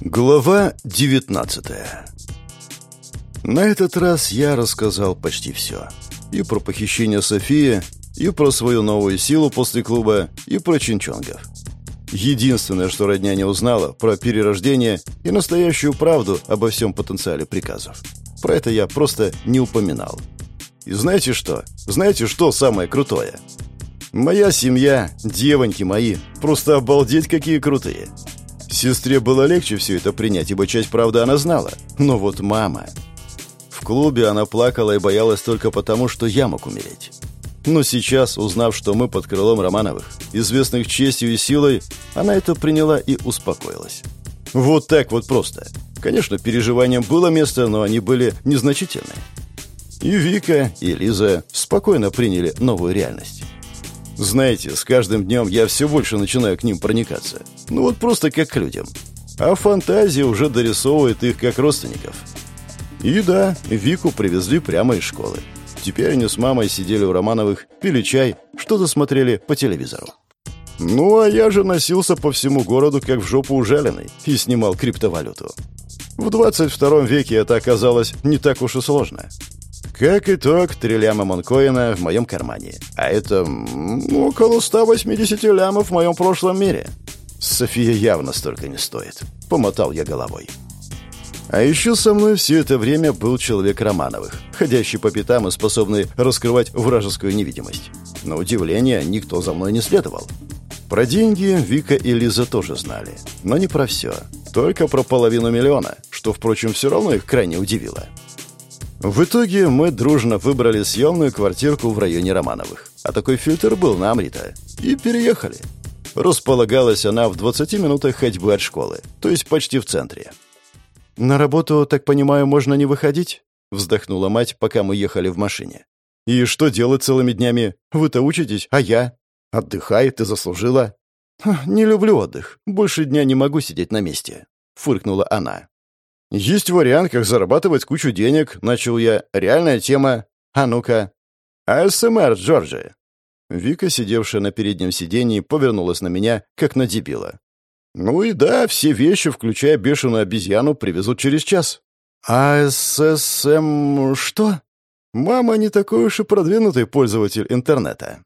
Глава 19 На этот раз я рассказал почти все. И про похищение Софии, и про свою новую силу после клуба, и про чинчонгов. Единственное, что родня не узнала, про перерождение и настоящую правду обо всем потенциале приказов. Про это я просто не упоминал. И знаете что? Знаете, что самое крутое? Моя семья, девоньки мои, просто обалдеть какие крутые. Сестре было легче все это принять, ибо часть правды она знала. Но вот мама... В клубе она плакала и боялась только потому, что я мог умереть. Но сейчас, узнав, что мы под крылом Романовых, известных честью и силой, она это приняла и успокоилась. Вот так вот просто. Конечно, переживаниям было место, но они были незначительны. И Вика, и Лиза спокойно приняли новую реальность. Знаете, с каждым днем я все больше начинаю к ним проникаться. Ну вот просто как к людям. А фантазия уже дорисовывает их как родственников. И да, Вику привезли прямо из школы. Теперь они с мамой сидели у Романовых, пили чай, что-то смотрели по телевизору. Ну, а я же носился по всему городу, как в жопу ужаленный, и снимал криптовалюту. В 22 веке это оказалось не так уж и сложно. Как итог, три ляма Монкоина в моем кармане. А это около 180 лямов в моем прошлом мире. София явно столько не стоит. Помотал я головой. А еще со мной все это время был человек Романовых, ходящий по пятам и способный раскрывать вражескую невидимость. На удивление, никто за мной не следовал. Про деньги Вика и Лиза тоже знали, но не про все. Только про половину миллиона, что, впрочем, все равно их крайне удивило. В итоге мы дружно выбрали съемную квартирку в районе Романовых. А такой фильтр был на Амрита. И переехали. Располагалась она в 20 минутах ходьбы от школы, то есть почти в центре. «На работу, так понимаю, можно не выходить?» Вздохнула мать, пока мы ехали в машине. «И что делать целыми днями? Вы-то учитесь, а я?» «Отдыхай, ты заслужила». «Не люблю отдых. Больше дня не могу сидеть на месте», — фыркнула она. «Есть вариант, как зарабатывать кучу денег», — начал я. «Реальная тема. А ну-ка». «АСМР, Джорджи». Вика, сидевшая на переднем сиденье, повернулась на меня, как на дебила. «Ну и да, все вещи, включая бешеную обезьяну, привезут через час». «АССМ... что?» «Мама не такой уж и продвинутый пользователь интернета».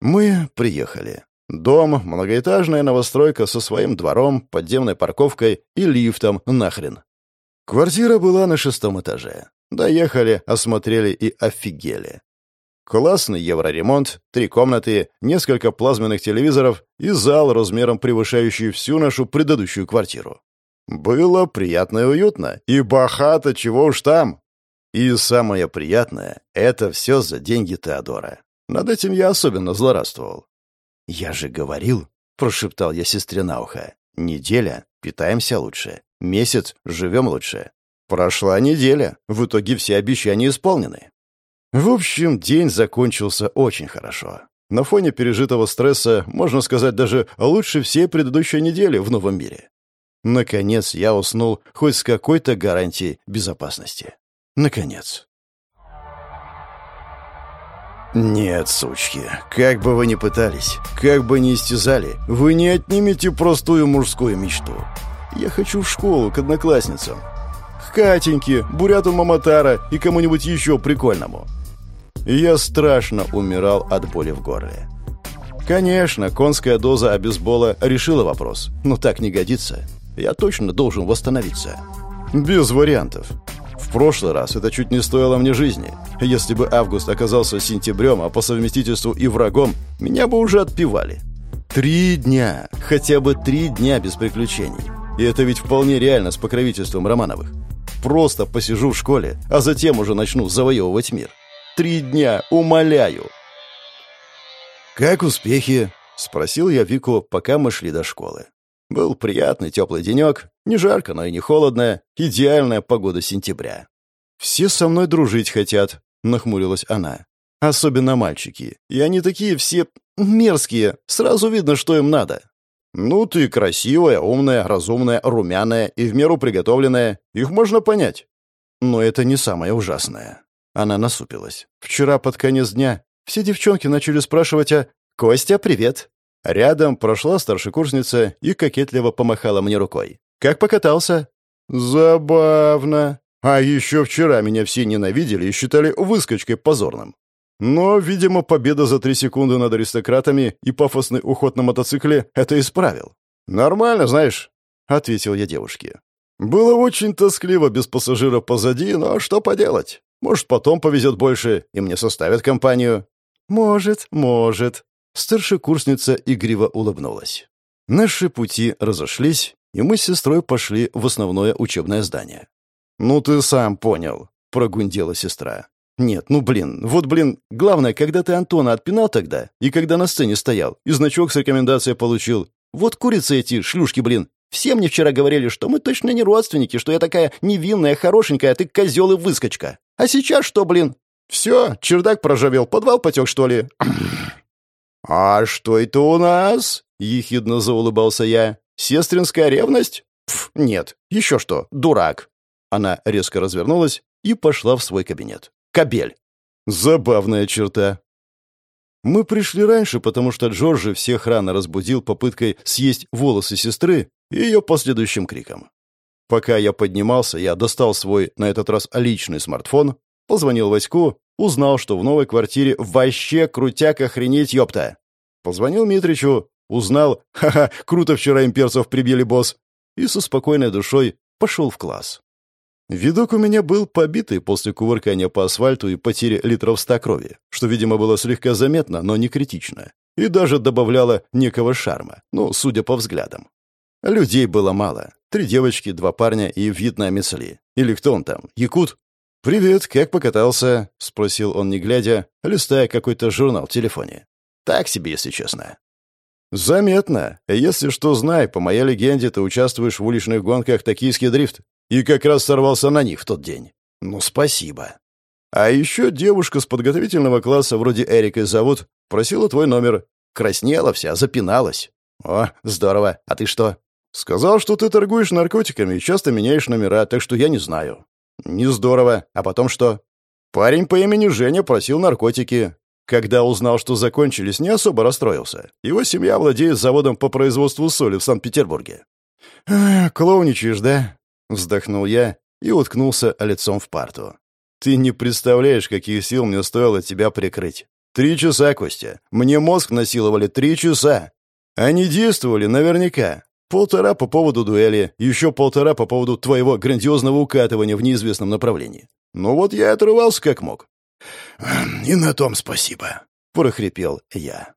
Мы приехали. Дом, многоэтажная новостройка со своим двором, подземной парковкой и лифтом нахрен. Квартира была на шестом этаже. Доехали, осмотрели и офигели. Классный евроремонт, три комнаты, несколько плазменных телевизоров и зал размером превышающий всю нашу предыдущую квартиру. Было приятно и уютно, и богато, чего уж там. И самое приятное — это все за деньги Теодора. Над этим я особенно злорадствовал. «Я же говорил», — прошептал я сестре на ухо, — «неделя, питаемся лучше. Месяц живем лучше. Прошла неделя. В итоге все обещания исполнены. В общем, день закончился очень хорошо. На фоне пережитого стресса, можно сказать, даже лучше всей предыдущей недели в новом мире. Наконец я уснул хоть с какой-то гарантией безопасности. Наконец. «Нет, сучки, как бы вы ни пытались, как бы ни истязали, вы не отнимете простую мужскую мечту. Я хочу в школу к одноклассницам. К Катеньке, Буряту Маматара и кому-нибудь еще прикольному. Я страшно умирал от боли в горле. Конечно, конская доза обезбола решила вопрос, но так не годится. Я точно должен восстановиться. Без вариантов. В прошлый раз это чуть не стоило мне жизни. Если бы август оказался сентябрем, а по совместительству и врагом, меня бы уже отпевали. Три дня, хотя бы три дня без приключений. И это ведь вполне реально с покровительством Романовых. Просто посижу в школе, а затем уже начну завоевывать мир. Три дня, умоляю. «Как успехи?» — спросил я Вику, пока мы шли до школы. Был приятный теплый денек, не жарко, но и не холодно, идеальная погода сентября. «Все со мной дружить хотят», — нахмурилась она. «Особенно мальчики. И они такие все мерзкие, сразу видно, что им надо. «Ну, ты красивая, умная, разумная, румяная и в меру приготовленная. Их можно понять». Но это не самое ужасное. Она насупилась. Вчера под конец дня все девчонки начали спрашивать о «Костя, привет!». Рядом прошла старшекурсница и кокетливо помахала мне рукой. Как покатался?» «Забавно. А еще вчера меня все ненавидели и считали выскочкой позорным. Но, видимо, победа за три секунды над аристократами и пафосный уход на мотоцикле это исправил. «Нормально, знаешь», — ответил я девушке. «Было очень тоскливо без пассажира позади, но что поделать? Может, потом повезет больше, и мне составят компанию». «Может, может». Старшекурсница игриво улыбнулась. Наши пути разошлись, и мы с сестрой пошли в основное учебное здание. «Ну ты сам понял», — прогундела сестра. «Нет, ну блин, вот блин, главное, когда ты Антона отпинал тогда, и когда на сцене стоял, и значок с рекомендацией получил. Вот курицы эти, шлюшки, блин, все мне вчера говорили, что мы точно не родственники, что я такая невинная, хорошенькая, а ты козел и выскочка. А сейчас что, блин? Все, чердак проржавел, подвал потек, что ли?» «А что это у нас?» — ехидно заулыбался я. «Сестринская ревность?» Пф, «Нет, еще что, дурак». Она резко развернулась и пошла в свой кабинет. «Кобель». Забавная черта. Мы пришли раньше, потому что Джорджи всех рано разбудил попыткой съесть волосы сестры и ее последующим криком. Пока я поднимался, я достал свой, на этот раз личный смартфон, позвонил Ваську, узнал, что в новой квартире вообще крутяк охренеть, ёпта. Позвонил Митричу, узнал, ха-ха, круто вчера имперцев прибили, босс, и со спокойной душой пошел в класс. Видок у меня был побитый после кувыркания по асфальту и потери литров ста крови, что, видимо, было слегка заметно, но не критично, и даже добавляло некого шарма, ну, судя по взглядам. Людей было мало. Три девочки, два парня и видная Месли. Или кто он там, якут? «Привет, как покатался?» — спросил он, не глядя, листая какой-то журнал в телефоне. «Так себе, если честно». «Заметно. Если что, знай, по моей легенде ты участвуешь в уличных гонках «Токийский дрифт». И как раз сорвался на них в тот день. Ну, спасибо. А еще девушка с подготовительного класса, вроде Эрикой зовут, просила твой номер. Краснела вся, запиналась. О, здорово. А ты что? Сказал, что ты торгуешь наркотиками и часто меняешь номера, так что я не знаю. Не здорово. А потом что? Парень по имени Женя просил наркотики. Когда узнал, что закончились, не особо расстроился. Его семья владеет заводом по производству соли в Санкт-Петербурге. «Клоуничаешь, да?» Вздохнул я и уткнулся лицом в парту. «Ты не представляешь, каких сил мне стоило тебя прикрыть. Три часа, Костя. Мне мозг насиловали три часа. Они действовали наверняка. Полтора по поводу дуэли, еще полтора по поводу твоего грандиозного укатывания в неизвестном направлении. Ну вот я отрывался как мог». «И на том спасибо», — прохрипел я.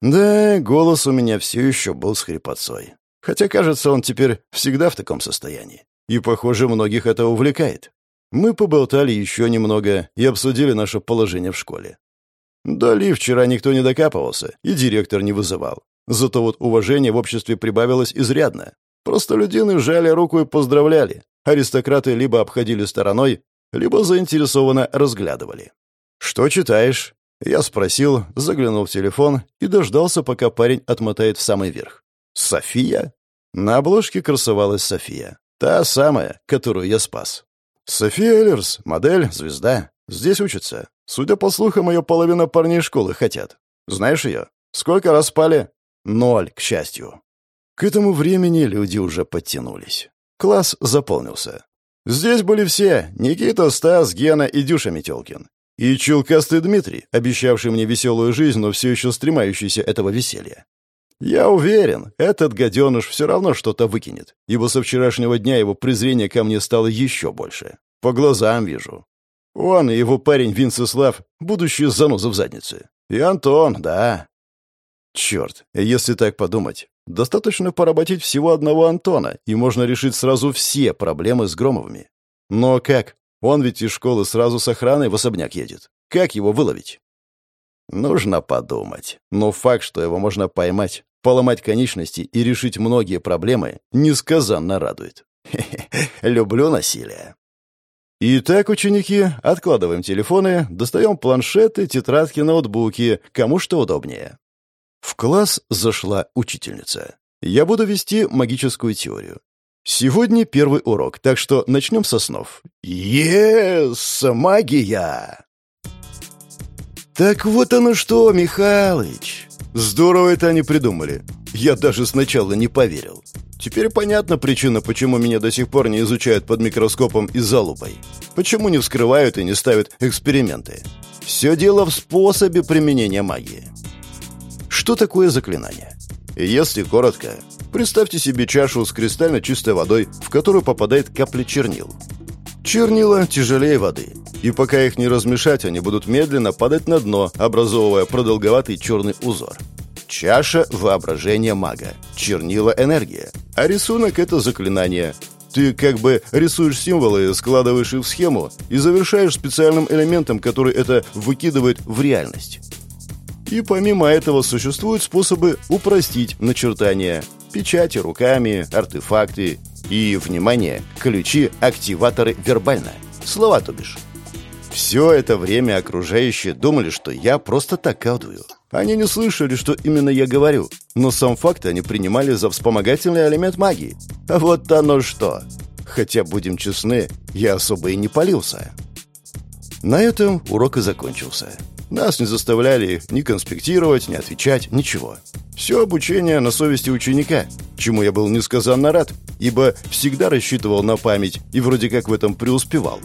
Да, голос у меня все еще был с хрипотцой. Хотя, кажется, он теперь всегда в таком состоянии. И, похоже, многих это увлекает. Мы поболтали еще немного и обсудили наше положение в школе. Дали вчера никто не докапывался, и директор не вызывал. Зато вот уважение в обществе прибавилось изрядно. Просто людины жали руку и поздравляли. Аристократы либо обходили стороной, либо заинтересованно разглядывали. «Что читаешь?» Я спросил, заглянул в телефон и дождался, пока парень отмотает в самый верх. «София?» На обложке красовалась София. Та самая, которую я спас. София Эллерс, модель, звезда. Здесь учится. Судя по слухам, ее половина парней школы хотят. Знаешь ее? Сколько раз спали? Ноль, к счастью. К этому времени люди уже подтянулись. Класс заполнился. Здесь были все — Никита, Стас, Гена и Дюша Метелкин. И чулкастый Дмитрий, обещавший мне веселую жизнь, но все еще стремающийся этого веселья. Я уверен, этот гаденыш все равно что-то выкинет, ибо со вчерашнего дня его презрение ко мне стало еще больше. По глазам вижу. Он и его парень Винцеслав — будущие занозы в заднице. И Антон, да. Черт, если так подумать, достаточно поработить всего одного Антона, и можно решить сразу все проблемы с Громовыми. Но как? Он ведь из школы сразу с охраной в особняк едет. Как его выловить? Нужно подумать. Но факт, что его можно поймать, поломать конечности и решить многие проблемы, несказанно радует. люблю насилие. Итак, ученики, откладываем телефоны, достаем планшеты, тетрадки, ноутбуки, кому что удобнее. В класс зашла учительница. Я буду вести магическую теорию. Сегодня первый урок, так что начнем со снов. Ес, магия! Так вот оно что, Михалыч. Здорово это они придумали. Я даже сначала не поверил. Теперь понятна причина, почему меня до сих пор не изучают под микроскопом и залупой. Почему не вскрывают и не ставят эксперименты. Все дело в способе применения магии. Что такое заклинание? Если коротко, представьте себе чашу с кристально чистой водой, в которую попадает капля чернил. Чернила тяжелее воды, и пока их не размешать, они будут медленно падать на дно, образовывая продолговатый черный узор. Чаша – воображение мага, чернила – энергия, а рисунок – это заклинание. Ты как бы рисуешь символы, складываешь их в схему и завершаешь специальным элементом, который это выкидывает в реальность. И помимо этого существуют способы упростить начертания. Печати руками, артефакты и, внимание, ключи-активаторы вербально. Слова, то бишь. Все это время окружающие думали, что я просто так колдую. Они не слышали, что именно я говорю, но сам факт они принимали за вспомогательный элемент магии. А вот оно что. Хотя, будем честны, я особо и не полился. На этом урок и закончился. Нас не заставляли ни конспектировать, ни отвечать, ничего. Все обучение на совести ученика, чему я был несказанно рад, ибо всегда рассчитывал на память и вроде как в этом преуспевал.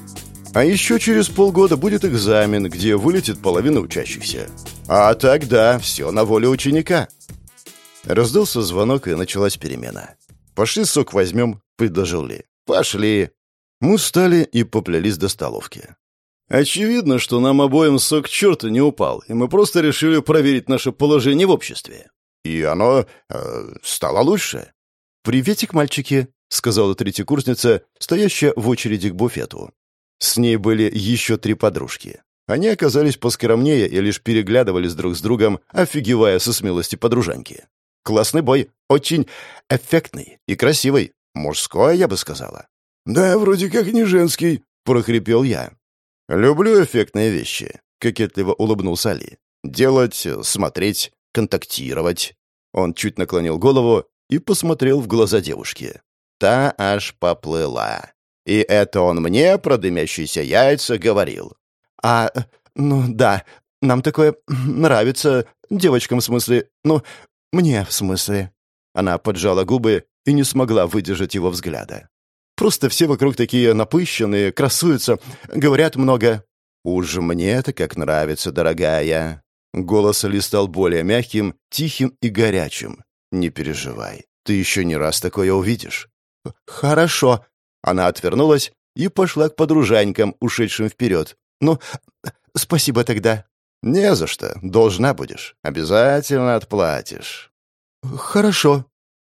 А еще через полгода будет экзамен, где вылетит половина учащихся. А тогда все на воле ученика. Раздался звонок, и началась перемена. «Пошли сок возьмем», — предложил Ли. «Пошли». Мы встали и поплелись до столовки. Очевидно, что нам обоим сок черта не упал, и мы просто решили проверить наше положение в обществе. И оно э, стало лучше. «Приветик, мальчики», — сказала третьекурсница, стоящая в очереди к буфету. С ней были еще три подружки. Они оказались поскромнее и лишь переглядывались друг с другом, офигевая со смелости подружанки. Классный бой, очень эффектный и красивый. Мужской, я бы сказала. «Да, вроде как не женский», — прохрипел я. «Люблю эффектные вещи», — кокетливо улыбнулся Али. «Делать, смотреть, контактировать». Он чуть наклонил голову и посмотрел в глаза девушки. Та аж поплыла. И это он мне про дымящиеся яйца говорил. «А, ну да, нам такое нравится, девочкам в смысле, ну, мне в смысле». Она поджала губы и не смогла выдержать его взгляда. Просто все вокруг такие напыщенные, красуются, говорят много. «Уж мне это как нравится, дорогая». Голос Али стал более мягким, тихим и горячим. «Не переживай, ты еще не раз такое увидишь». «Хорошо». Она отвернулась и пошла к подружанькам, ушедшим вперед. «Ну, спасибо тогда». «Не за что. Должна будешь. Обязательно отплатишь». «Хорошо».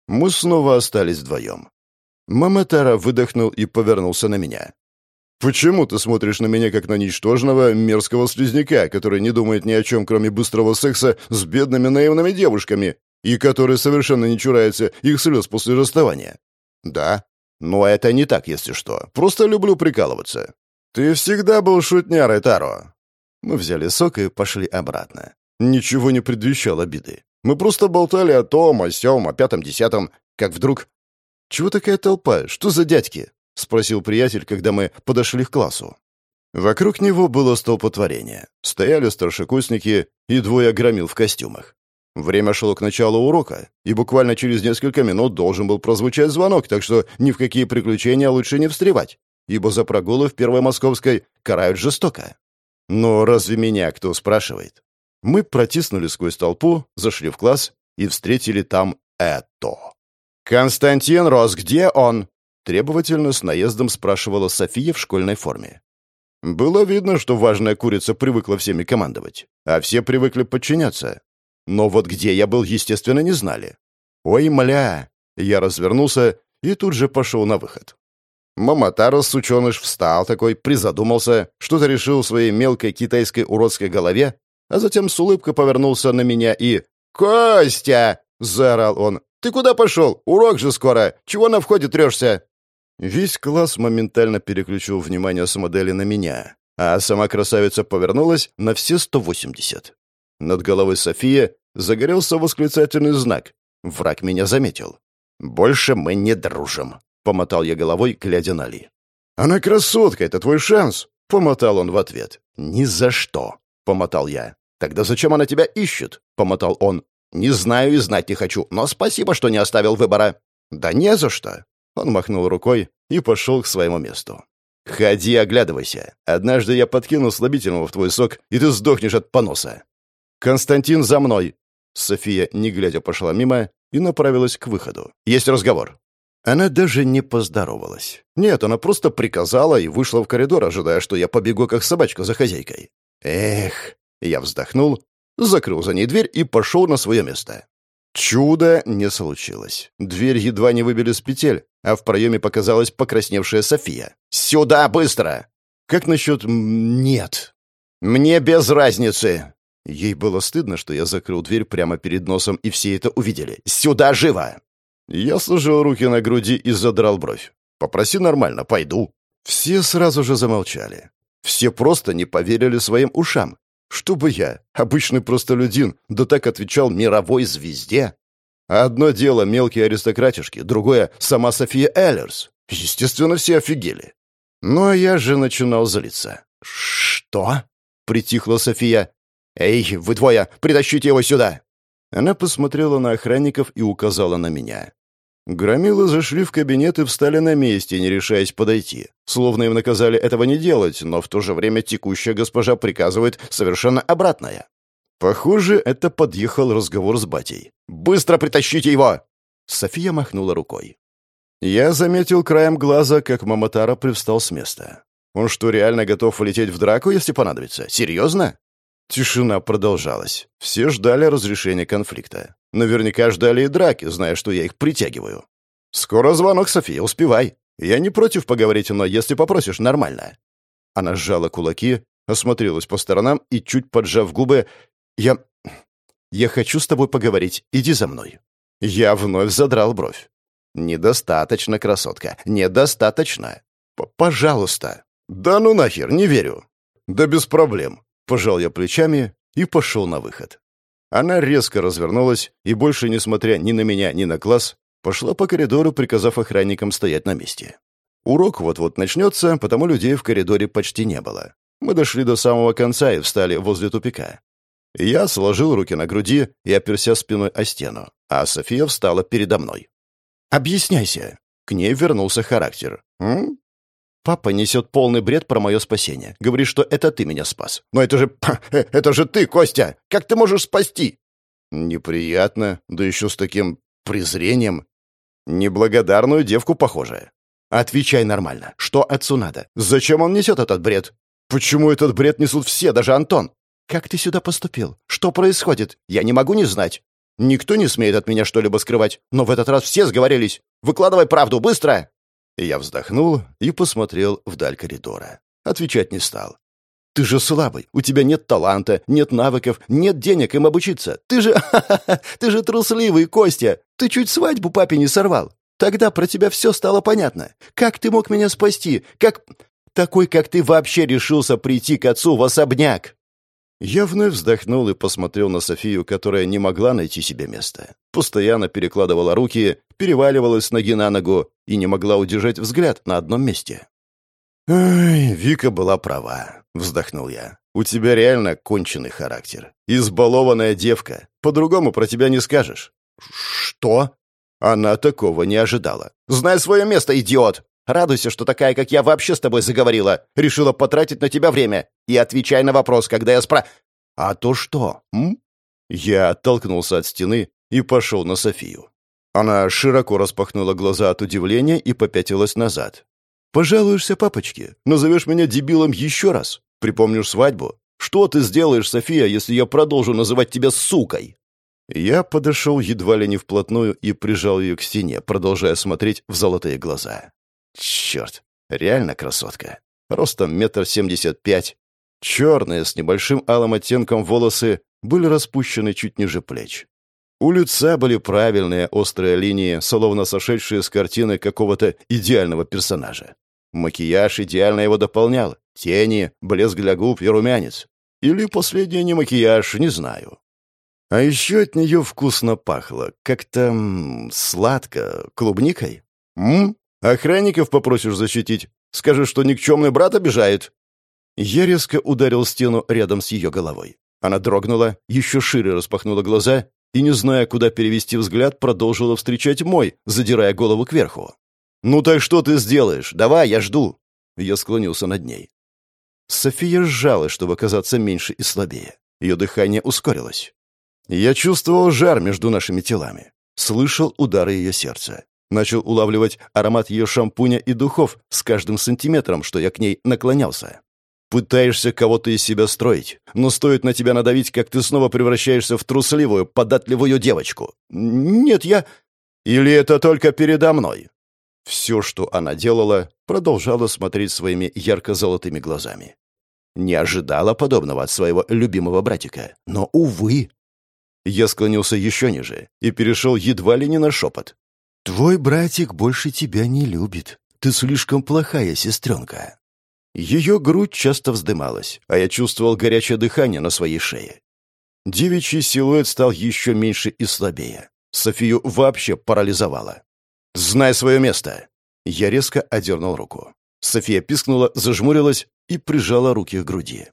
Мы снова остались вдвоем. Маматара выдохнул и повернулся на меня. «Почему ты смотришь на меня как на ничтожного, мерзкого слизняка, который не думает ни о чем, кроме быстрого секса с бедными наивными девушками, и который совершенно не чурается их слез после расставания?» «Да. Но это не так, если что. Просто люблю прикалываться». «Ты всегда был шутнярой, Таро». Мы взяли сок и пошли обратно. Ничего не предвещало обиды. Мы просто болтали о том, о сём, о пятом-десятом, как вдруг «Чего такая толпа? Что за дядьки?» — спросил приятель, когда мы подошли к классу. Вокруг него было столпотворение. Стояли старшекурсники и двое громил в костюмах. Время шло к началу урока, и буквально через несколько минут должен был прозвучать звонок, так что ни в какие приключения лучше не встревать, ибо за прогулы в Первой Московской карают жестоко. Но разве меня кто спрашивает? Мы протиснули сквозь толпу, зашли в класс и встретили там это. «Константин Рос, где он?» Требовательно с наездом спрашивала София в школьной форме. Было видно, что важная курица привыкла всеми командовать, а все привыкли подчиняться. Но вот где я был, естественно, не знали. «Ой, мля!» Я развернулся и тут же пошел на выход. Маматара, сученыш, встал такой, призадумался, что-то решил в своей мелкой китайской уродской голове, а затем с улыбкой повернулся на меня и «Костя!» — заорал он. «Ты куда пошел? Урок же скоро! Чего на входе трешься?» Весь класс моментально переключил внимание с модели на меня, а сама красавица повернулась на все 180. Над головой София загорелся восклицательный знак. Враг меня заметил. «Больше мы не дружим», — помотал я головой, глядя на Ли. «Она красотка, это твой шанс», — помотал он в ответ. «Ни за что», — помотал я. «Тогда зачем она тебя ищет?» — помотал он. «Не знаю и знать не хочу, но спасибо, что не оставил выбора». «Да не за что!» Он махнул рукой и пошел к своему месту. «Ходи, оглядывайся. Однажды я подкину слабительного в твой сок, и ты сдохнешь от поноса». «Константин, за мной!» София, не глядя, пошла мимо и направилась к выходу. «Есть разговор». Она даже не поздоровалась. Нет, она просто приказала и вышла в коридор, ожидая, что я побегу, как собачка за хозяйкой. Эх, я вздохнул, закрыл за ней дверь и пошел на свое место. Чудо не случилось. Дверь едва не выбили с петель, а в проеме показалась покрасневшая София. «Сюда, быстро!» «Как насчет «нет»?» «Мне без разницы!» Ей было стыдно, что я закрыл дверь прямо перед носом, и все это увидели. «Сюда, живо!» Я сложил руки на груди и задрал бровь. «Попроси нормально, пойду». Все сразу же замолчали. Все просто не поверили своим ушам. Чтобы я, обычный простолюдин, да так отвечал мировой звезде? Одно дело мелкие аристократишки, другое — сама София Эллерс. Естественно, все офигели. Но я же начинал злиться. «Что?» — притихла София. «Эй, вы двое, притащите его сюда!» Она посмотрела на охранников и указала на меня. Громилы зашли в кабинет и встали на месте, не решаясь подойти. Словно им наказали этого не делать, но в то же время текущая госпожа приказывает совершенно обратное. Похоже, это подъехал разговор с батей. «Быстро притащите его!» София махнула рукой. Я заметил краем глаза, как Маматара привстал с места. Он что, реально готов улететь в драку, если понадобится? Серьезно? Тишина продолжалась. Все ждали разрешения конфликта. Наверняка ждали и драки, зная, что я их притягиваю. «Скоро звонок, София, успевай. Я не против поговорить, но если попросишь, нормально». Она сжала кулаки, осмотрелась по сторонам и, чуть поджав губы, «Я... я хочу с тобой поговорить. Иди за мной». Я вновь задрал бровь. «Недостаточно, красотка, недостаточно. П Пожалуйста». «Да ну нахер, не верю». «Да без проблем. Пожал я плечами и пошел на выход. Она резко развернулась и, больше не смотря ни на меня, ни на класс, пошла по коридору, приказав охранникам стоять на месте. Урок вот-вот начнется, потому людей в коридоре почти не было. Мы дошли до самого конца и встали возле тупика. Я сложил руки на груди и оперся спиной о стену, а София встала передо мной. «Объясняйся». К ней вернулся характер. «М? Папа несет полный бред про мое спасение. Говорит, что это ты меня спас. Но это же... Э, это же ты, Костя! Как ты можешь спасти? Неприятно, да еще с таким презрением. Неблагодарную девку похожая. Отвечай нормально. Что отцу надо? Зачем он несет этот бред? Почему этот бред несут все, даже Антон? Как ты сюда поступил? Что происходит? Я не могу не знать. Никто не смеет от меня что-либо скрывать, но в этот раз все сговорились. Выкладывай правду, быстро!» Я вздохнул и посмотрел вдаль коридора. Отвечать не стал. «Ты же слабый, у тебя нет таланта, нет навыков, нет денег им обучиться. Ты же... ты же трусливый, Костя! Ты чуть свадьбу папе не сорвал. Тогда про тебя все стало понятно. Как ты мог меня спасти? Как... Такой, как ты, вообще решился прийти к отцу в особняк!» Я вновь вздохнул и посмотрел на Софию, которая не могла найти себе места. Постоянно перекладывала руки, переваливалась с ноги на ногу и не могла удержать взгляд на одном месте. «Ай, Вика была права», — вздохнул я. «У тебя реально конченый характер. Избалованная девка. По-другому про тебя не скажешь». «Что?» Она такого не ожидала. «Знай свое место, идиот!» Радуйся, что такая, как я, вообще с тобой заговорила. Решила потратить на тебя время. И отвечай на вопрос, когда я спра... А то что, м? Я оттолкнулся от стены и пошел на Софию. Она широко распахнула глаза от удивления и попятилась назад. «Пожалуешься папочке? Назовешь меня дебилом еще раз? Припомнишь свадьбу? Что ты сделаешь, София, если я продолжу называть тебя сукой?» Я подошел едва ли не вплотную и прижал ее к стене, продолжая смотреть в золотые глаза. Черт, реально красотка. Ростом метр семьдесят пять. Черные, с небольшим алым оттенком волосы были распущены чуть ниже плеч. У лица были правильные острые линии, словно сошедшие с картины какого-то идеального персонажа. Макияж идеально его дополнял. Тени, блеск для губ и румянец. Или последний не макияж, не знаю. А еще от нее вкусно пахло. Как-то сладко, клубникой. М? Охранников попросишь защитить. Скажешь, что никчемный брат обижает». Я резко ударил стену рядом с ее головой. Она дрогнула, еще шире распахнула глаза и, не зная, куда перевести взгляд, продолжила встречать мой, задирая голову кверху. «Ну так что ты сделаешь? Давай, я жду!» Я склонился над ней. София сжалась, чтобы казаться меньше и слабее. Ее дыхание ускорилось. Я чувствовал жар между нашими телами. Слышал удары ее сердца. Начал улавливать аромат ее шампуня и духов с каждым сантиметром, что я к ней наклонялся. Пытаешься кого-то из себя строить, но стоит на тебя надавить, как ты снова превращаешься в трусливую, податливую девочку. Нет, я... Или это только передо мной? Все, что она делала, продолжала смотреть своими ярко-золотыми глазами. Не ожидала подобного от своего любимого братика. Но, увы. Я склонился еще ниже и перешел едва ли не на шепот. «Твой братик больше тебя не любит. Ты слишком плохая сестренка». Ее грудь часто вздымалась, а я чувствовал горячее дыхание на своей шее. Девичий силуэт стал еще меньше и слабее. Софию вообще парализовало. «Знай свое место!» Я резко одернул руку. София пискнула, зажмурилась и прижала руки к груди.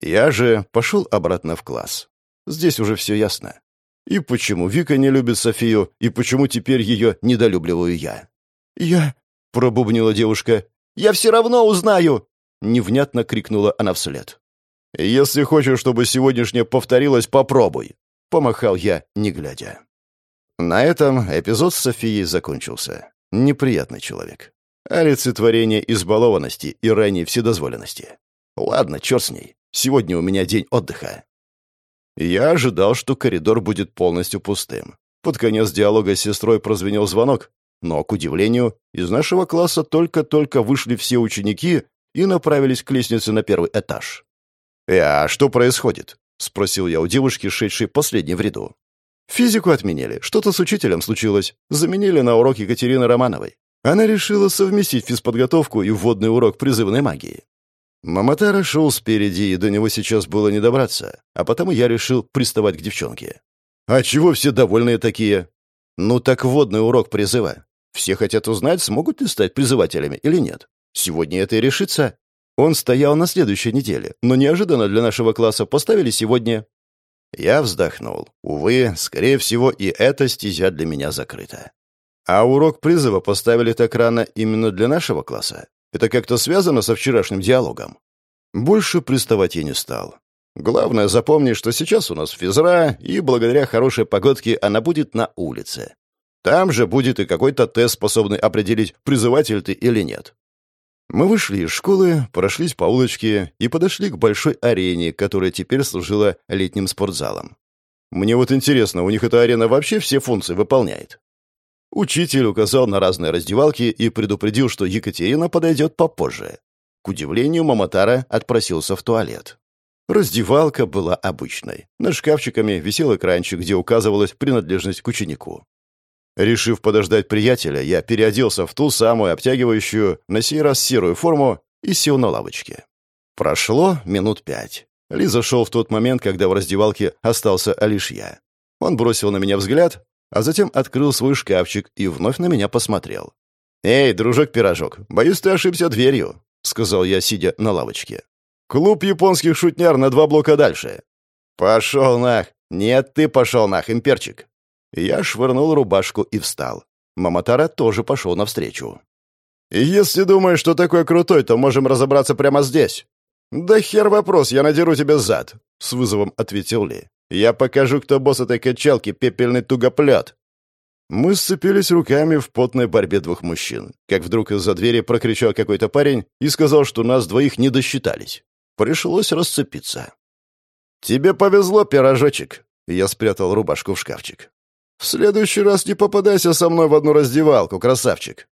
Я же пошел обратно в класс. Здесь уже все ясно. И почему Вика не любит Софию, и почему теперь ее недолюбливаю я. «Я...» — пробубнила девушка. «Я все равно узнаю!» — невнятно крикнула она вслед. «Если хочешь, чтобы сегодняшнее повторилось, попробуй!» — помахал я, не глядя. На этом эпизод с Софией закончился. Неприятный человек. Олицетворение избалованности и ранней вседозволенности. Ладно, черт с ней. Сегодня у меня день отдыха. Я ожидал, что коридор будет полностью пустым. Под конец диалога с сестрой прозвенел звонок, но, к удивлению, из нашего класса только-только вышли все ученики и направились к лестнице на первый этаж. «Э, «А что происходит?» — спросил я у девушки, шедшей последней в ряду. Физику отменили. Что-то с учителем случилось. Заменили на урок Екатерины Романовой. Она решила совместить физподготовку и вводный урок призывной магии. Маматара шел спереди, и до него сейчас было не добраться, а потому я решил приставать к девчонке. «А чего все довольные такие?» «Ну так вводный урок призыва. Все хотят узнать, смогут ли стать призывателями или нет. Сегодня это и решится. Он стоял на следующей неделе, но неожиданно для нашего класса поставили сегодня. Я вздохнул. Увы, скорее всего, и эта стезя для меня закрыта. А урок призыва поставили так рано именно для нашего класса. Это как-то связано со вчерашним диалогом. Больше приставать я не стал. Главное, запомни, что сейчас у нас физра, и благодаря хорошей погодке она будет на улице. Там же будет и какой-то тест, способный определить, призыватель ты или нет. Мы вышли из школы, прошлись по улочке и подошли к большой арене, которая теперь служила летним спортзалом. Мне вот интересно, у них эта арена вообще все функции выполняет? Учитель указал на разные раздевалки и предупредил, что Екатерина подойдет попозже. К удивлению, Маматара отпросился в туалет. Раздевалка была обычной. Над шкафчиками висел экранчик, где указывалась принадлежность к ученику. Решив подождать приятеля, я переоделся в ту самую обтягивающую, на сей раз серую форму, и сел на лавочке. Прошло минут пять. Лиза шел в тот момент, когда в раздевалке остался лишь я. Он бросил на меня взгляд, а затем открыл свой шкафчик и вновь на меня посмотрел. «Эй, дружок-пирожок, боюсь, ты ошибся дверью», — сказал я, сидя на лавочке. «Клуб японских шутняр на два блока дальше». «Пошел нах! Нет, ты пошел нах, имперчик!» Я швырнул рубашку и встал. Маматара тоже пошел навстречу. «Если думаешь, что такой крутой, то можем разобраться прямо здесь». «Да хер вопрос, я надеру тебе зад», — с вызовом ответил Ли. «Я покажу, кто босс этой качалки, пепельный тугоплет». Мы сцепились руками в потной борьбе двух мужчин, как вдруг из-за двери прокричал какой-то парень и сказал, что нас двоих не досчитались. Пришлось расцепиться. «Тебе повезло, пирожочек», — я спрятал рубашку в шкафчик. «В следующий раз не попадайся со мной в одну раздевалку, красавчик!»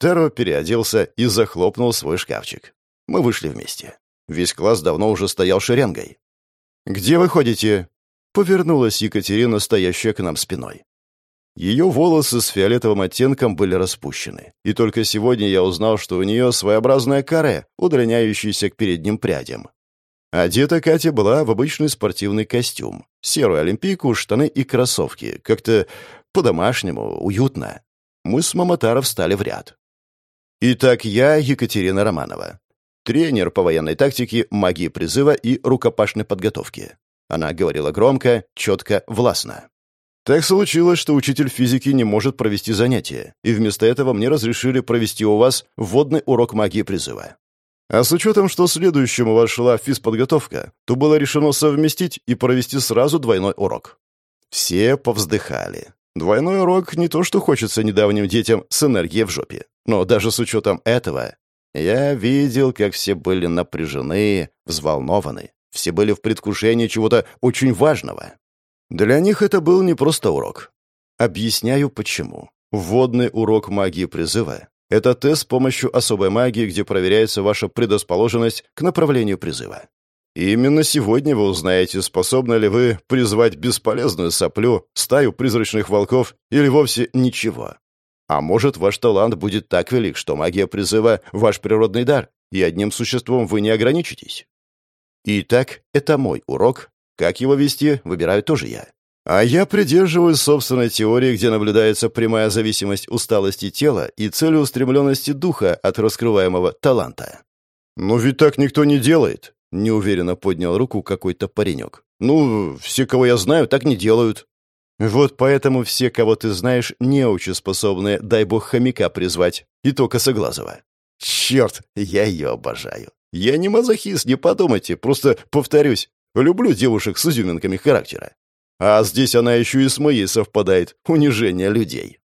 Теро переоделся и захлопнул свой шкафчик. Мы вышли вместе. Весь класс давно уже стоял шеренгой. «Где вы ходите?» Повернулась Екатерина, стоящая к нам спиной. Ее волосы с фиолетовым оттенком были распущены, и только сегодня я узнал, что у нее своеобразная каре, удлиняющаяся к передним прядям. Одета Катя была в обычный спортивный костюм. Серую олимпийку, штаны и кроссовки. Как-то по-домашнему, уютно. Мы с Мамотаров встали в ряд. Итак, я Екатерина Романова. Тренер по военной тактике, магии призыва и рукопашной подготовки. Она говорила громко, четко, властно. Так случилось, что учитель физики не может провести занятия, и вместо этого мне разрешили провести у вас вводный урок магии призыва. А с учетом, что следующему вошла физподготовка, то было решено совместить и провести сразу двойной урок. Все повздыхали. Двойной урок не то, что хочется недавним детям с энергией в жопе. Но даже с учетом этого, я видел, как все были напряжены, взволнованы. Все были в предвкушении чего-то очень важного. Для них это был не просто урок. Объясняю, почему. Вводный урок магии призыва — это тест с помощью особой магии, где проверяется ваша предрасположенность к направлению призыва. И именно сегодня вы узнаете, способны ли вы призвать бесполезную соплю, стаю призрачных волков или вовсе ничего. А может, ваш талант будет так велик, что магия призыва — ваш природный дар, и одним существом вы не ограничитесь. Итак, это мой урок, как его вести, выбираю тоже я. А я придерживаюсь собственной теории, где наблюдается прямая зависимость усталости тела и целеустремленности духа от раскрываемого таланта. «Но ведь так никто не делает», — неуверенно поднял руку какой-то паренек. «Ну, все, кого я знаю, так не делают». «Вот поэтому все, кого ты знаешь, неучи способны, дай бог, хомяка призвать, и то косоглазого». «Черт, я ее обожаю. Я не мазохист, не подумайте, просто повторюсь, Люблю девушек с изюминками характера. А здесь она еще и с моей совпадает. Унижение людей.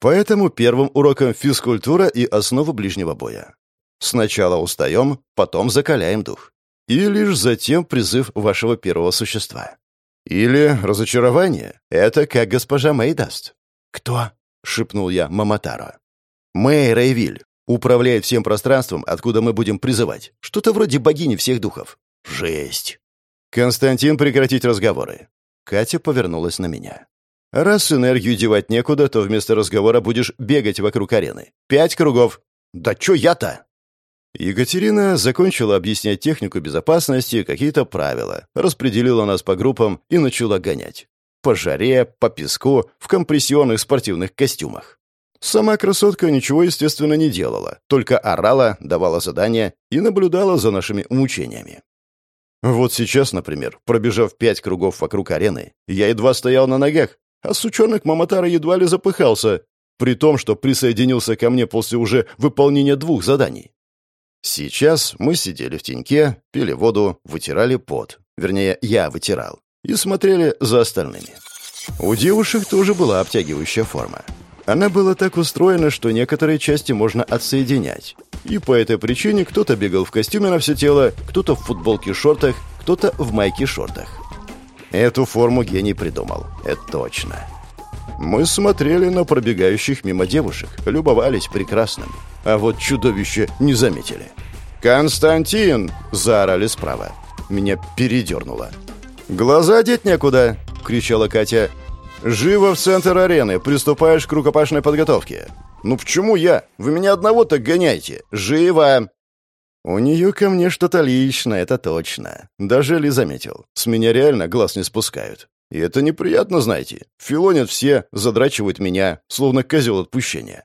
Поэтому первым уроком физкультура и основа ближнего боя. Сначала устаем, потом закаляем дух. И лишь затем призыв вашего первого существа. Или разочарование. Это как госпожа Мэй даст. «Кто?» — шепнул я Маматаро. «Мэй Рейвиль. Управляет всем пространством, откуда мы будем призывать. Что-то вроде богини всех духов. Жесть!» «Константин, прекратить разговоры». Катя повернулась на меня. «Раз энергию девать некуда, то вместо разговора будешь бегать вокруг арены. Пять кругов». «Да чё я-то?» Екатерина закончила объяснять технику безопасности, какие-то правила, распределила нас по группам и начала гонять. По жаре, по песку, в компрессионных спортивных костюмах. Сама красотка ничего, естественно, не делала, только орала, давала задания и наблюдала за нашими мучениями. Вот сейчас, например, пробежав пять кругов вокруг арены, я едва стоял на ногах, а сучонок Маматара едва ли запыхался, при том, что присоединился ко мне после уже выполнения двух заданий. Сейчас мы сидели в теньке, пили воду, вытирали пот. Вернее, я вытирал. И смотрели за остальными. У девушек тоже была обтягивающая форма. Она была так устроена, что некоторые части можно отсоединять. И по этой причине кто-то бегал в костюме на все тело, кто-то в футболке-шортах, кто-то в майке-шортах. Эту форму гений придумал, это точно. Мы смотрели на пробегающих мимо девушек, любовались прекрасным. А вот чудовище не заметили. «Константин!» – заорали справа. Меня передернуло. «Глаза деть некуда!» – кричала Катя. «Живо в центр арены, приступаешь к рукопашной подготовке». «Ну почему я? Вы меня одного так гоняете! Живо!» У нее ко мне что-то личное, это точно. Даже Ли заметил. С меня реально глаз не спускают. И это неприятно, знаете. Филонят все, задрачивают меня, словно козел отпущения.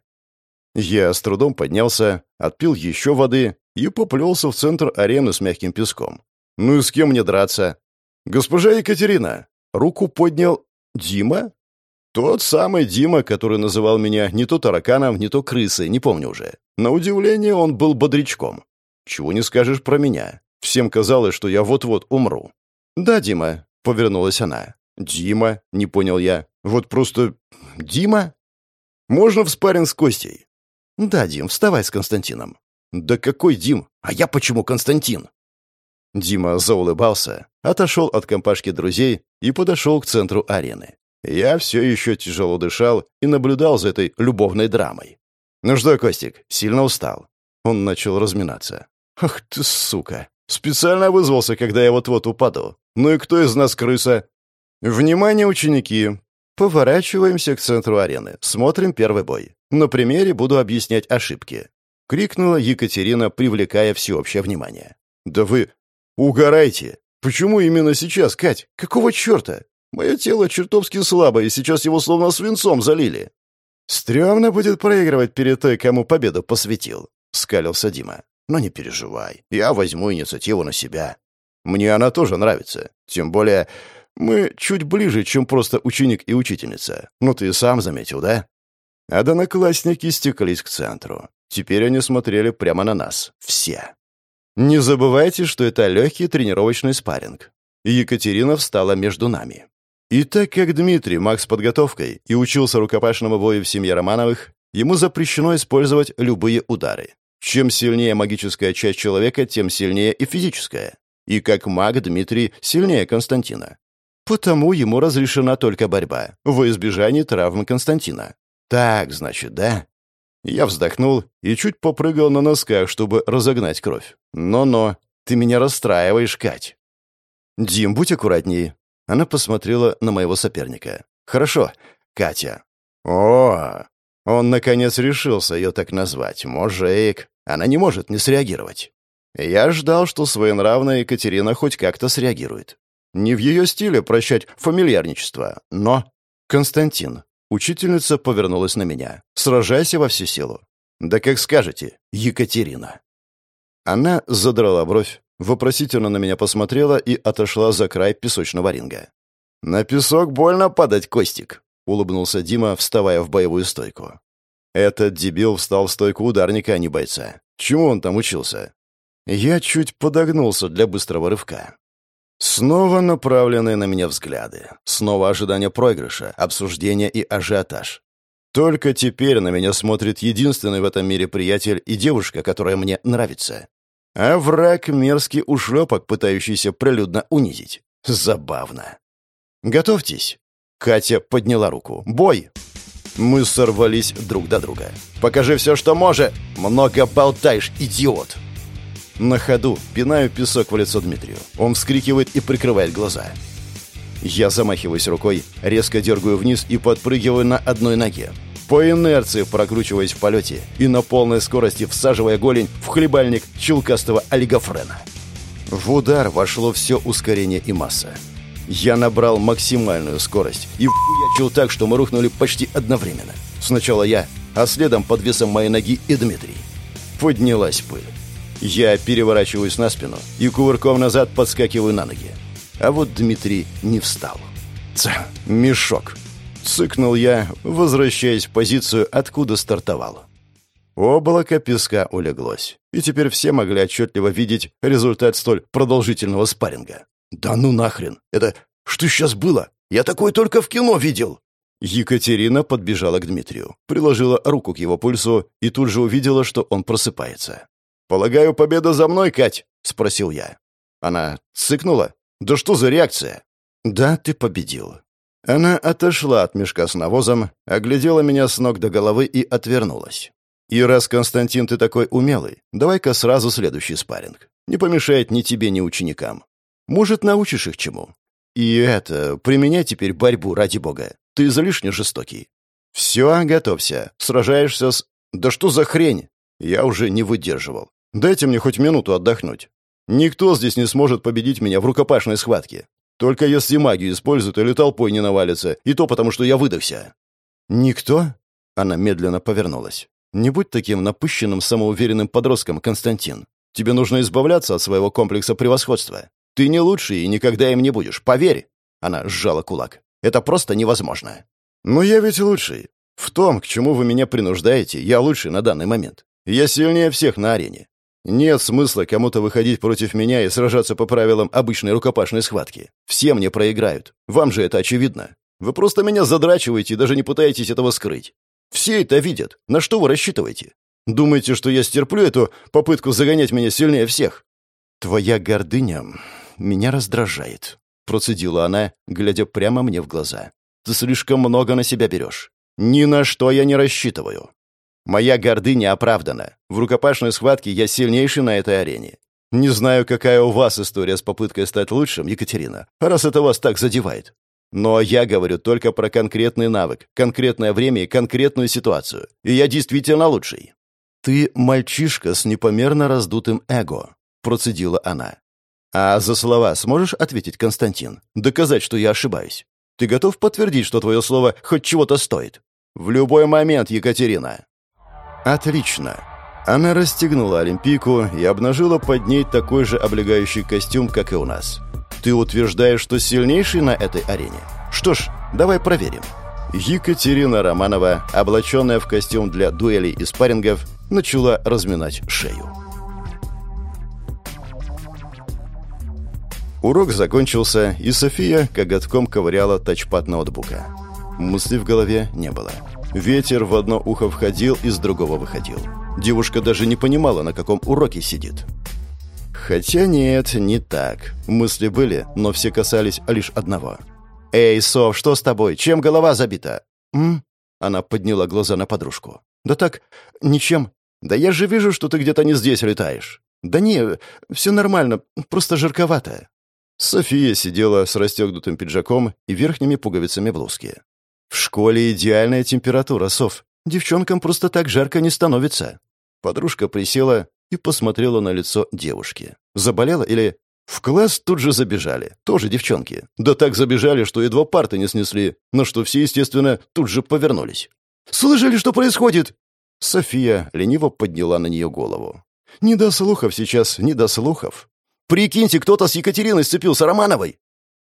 Я с трудом поднялся, отпил еще воды и поплелся в центр арены с мягким песком. Ну и с кем мне драться? Госпожа Екатерина. Руку поднял Дима? Тот самый Дима, который называл меня не то тараканом, не то крысой, не помню уже. На удивление, он был бодрячком. Чего не скажешь про меня. Всем казалось, что я вот-вот умру. «Да, Дима», — повернулась она. «Дима», — не понял я. «Вот просто... Дима?» «Можно в спарринг с Костей?» «Да, Дим, вставай с Константином». «Да какой Дим? А я почему Константин?» Дима заулыбался, отошел от компашки друзей и подошел к центру арены. Я все еще тяжело дышал и наблюдал за этой любовной драмой. «Ну что, Костик, сильно устал?» Он начал разминаться. «Ах ты, сука! Специально вызвался, когда я вот-вот упаду. Ну и кто из нас крыса?» «Внимание, ученики! Поворачиваемся к центру арены. Смотрим первый бой. На примере буду объяснять ошибки». — крикнула Екатерина, привлекая всеобщее внимание. «Да вы угорайте! Почему именно сейчас, Кать? Какого черта? Мое тело чертовски слабое, и сейчас его словно свинцом залили. Стремно будет проигрывать перед той, кому победу посвятил, — скалился Дима. Но не переживай, я возьму инициативу на себя. Мне она тоже нравится. Тем более, Мы чуть ближе, чем просто ученик и учительница. Ну, ты сам заметил, да? Одноклассники стекались к центру. Теперь они смотрели прямо на нас. Все. Не забывайте, что это легкий тренировочный спарринг. Екатерина встала между нами. И так как Дмитрий маг с подготовкой и учился рукопашному бою в семье Романовых, ему запрещено использовать любые удары. Чем сильнее магическая часть человека, тем сильнее и физическая. И как маг Дмитрий сильнее Константина. Потому ему разрешена только борьба, во избежание травмы Константина. Так, значит, да? Я вздохнул и чуть попрыгал на носках, чтобы разогнать кровь. Но-но, ты меня расстраиваешь, Кать. Дим, будь аккуратней. Она посмотрела на моего соперника. Хорошо, Катя. О, он, наконец, решился ее так назвать. Мужик. Она не может не среагировать. Я ждал, что своенравная Екатерина хоть как-то среагирует. Не в ее стиле прощать фамильярничество, но... Константин. Учительница повернулась на меня. Сражайся во всю силу. Да как скажете, Екатерина. Она задрала бровь, вопросительно на меня посмотрела и отошла за край песочного ринга. «На песок больно падать, Костик», — улыбнулся Дима, вставая в боевую стойку. Этот дебил встал в стойку ударника, а не бойца. Чему он там учился? Я чуть подогнулся для быстрого рывка. Снова направленные на меня взгляды. Снова ожидание проигрыша, обсуждение и ажиотаж. Только теперь на меня смотрит единственный в этом мире приятель и девушка, которая мне нравится. А враг — мерзкий ушлепок, пытающийся прилюдно унизить. Забавно. «Готовьтесь!» Катя подняла руку. «Бой!» Мы сорвались друг до друга. «Покажи все, что можешь! Много болтаешь, идиот!» На ходу пинаю песок в лицо Дмитрию. Он вскрикивает и прикрывает глаза. Я замахиваюсь рукой, резко дергаю вниз и подпрыгиваю на одной ноге. По инерции прокручиваясь в полете и на полной скорости всаживая голень в хлебальник чулкастого олигофрена. В удар вошло все ускорение и масса. Я набрал максимальную скорость и вхуячил так, что мы рухнули почти одновременно. Сначала я, а следом под весом моей ноги и Дмитрий. Поднялась пыль. Я переворачиваюсь на спину и кувырком назад подскакиваю на ноги. А вот Дмитрий не встал. Ца, мешок. Цыкнул я, возвращаясь в позицию, откуда стартовал. Облако песка улеглось, и теперь все могли отчетливо видеть результат столь продолжительного спарринга. «Да ну нахрен! Это что сейчас было? Я такое только в кино видел!» Екатерина подбежала к Дмитрию, приложила руку к его пульсу и тут же увидела, что он просыпается. «Полагаю, победа за мной, Кать?» — спросил я. Она цыкнула. «Да что за реакция?» «Да, ты победил». Она отошла от мешка с навозом, оглядела меня с ног до головы и отвернулась. «И раз, Константин, ты такой умелый, давай-ка сразу следующий спарринг. Не помешает ни тебе, ни ученикам. Может, научишь их чему? И это, применяй теперь борьбу, ради бога. Ты излишне жестокий. Все, готовься. Сражаешься с... Да что за хрень? Я уже не выдерживал. Дайте мне хоть минуту отдохнуть. Никто здесь не сможет победить меня в рукопашной схватке. Только если магию используют или толпой не навалится, и то потому, что я выдохся». «Никто?» Она медленно повернулась. «Не будь таким напыщенным, самоуверенным подростком, Константин. Тебе нужно избавляться от своего комплекса превосходства. Ты не лучший и никогда им не будешь, поверь!» Она сжала кулак. «Это просто невозможно». «Но я ведь лучший. В том, к чему вы меня принуждаете, я лучший на данный момент. Я сильнее всех на арене. Нет смысла кому-то выходить против меня и сражаться по правилам обычной рукопашной схватки. Все мне проиграют. Вам же это очевидно. Вы просто меня задрачиваете и даже не пытаетесь этого скрыть. Все это видят. На что вы рассчитываете? Думаете, что я стерплю эту попытку загонять меня сильнее всех? Твоя гордыня меня раздражает, процедила она, глядя прямо мне в глаза. Ты слишком много на себя берешь. Ни на что я не рассчитываю. Моя гордыня оправдана. В рукопашной схватке я сильнейший на этой арене. Не знаю, какая у вас история с попыткой стать лучшим, Екатерина, раз это вас так задевает. Но я говорю только про конкретный навык, конкретное время и конкретную ситуацию. И я действительно лучший. Ты мальчишка с непомерно раздутым эго, процедила она. А за слова сможешь ответить, Константин? Доказать, что я ошибаюсь? Ты готов подтвердить, что твое слово хоть чего-то стоит? В любой момент, Екатерина. Отлично. Она расстегнула олимпийку и обнажила под ней такой же облегающий костюм, как и у нас. Ты утверждаешь, что сильнейший на этой арене? Что ж, давай проверим. Екатерина Романова, облаченная в костюм для дуэлей и спаррингов, начала разминать шею. Урок закончился, и София коготком ковыряла тачпад ноутбука. Мысли в голове не было. Ветер в одно ухо входил, из другого выходил. Девушка даже не понимала, на каком уроке сидит. Хотя нет, не так. Мысли были, но все касались лишь одного. «Эй, Сов, что с тобой? Чем голова забита?» «М?» Она подняла глаза на подружку. «Да так, ничем. Да я же вижу, что ты где-то не здесь летаешь». «Да не, все нормально, просто жарковато». София сидела с расстегнутым пиджаком и верхними пуговицами блузки. «В школе идеальная температура, Соф. Девчонкам просто так жарко не становится». Подружка присела и посмотрела на лицо девушки. «Заболела или...» В класс тут же забежали. Тоже девчонки. Да так забежали, что едва парты не снесли, на что все, естественно, тут же повернулись. «Слышали, что происходит?» София лениво подняла на нее голову. «Не до слухов сейчас, не до слухов. Прикиньте, кто-то с Екатериной сцепился Романовой.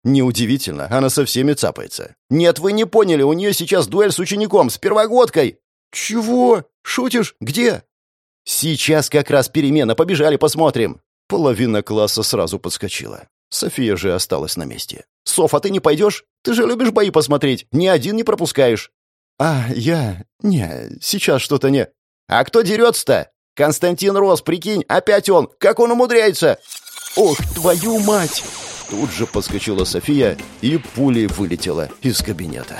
Неудивительно, она со всеми цапается. Нет, вы не поняли, у нее сейчас дуэль с учеником, с первогодкой. Чего? Шутишь? Где? Сейчас как раз перемена, побежали, посмотрим. Половина класса сразу подскочила. София же осталась на месте. «Софа, ты не пойдешь? Ты же любишь бои посмотреть. Ни один не пропускаешь». «А, я... Не, сейчас что-то не...» «А кто дерется-то? Константин Рос, прикинь, опять он! Как он умудряется?» «Ох, твою мать!» Тут же подскочила София и пулей вылетела из кабинета.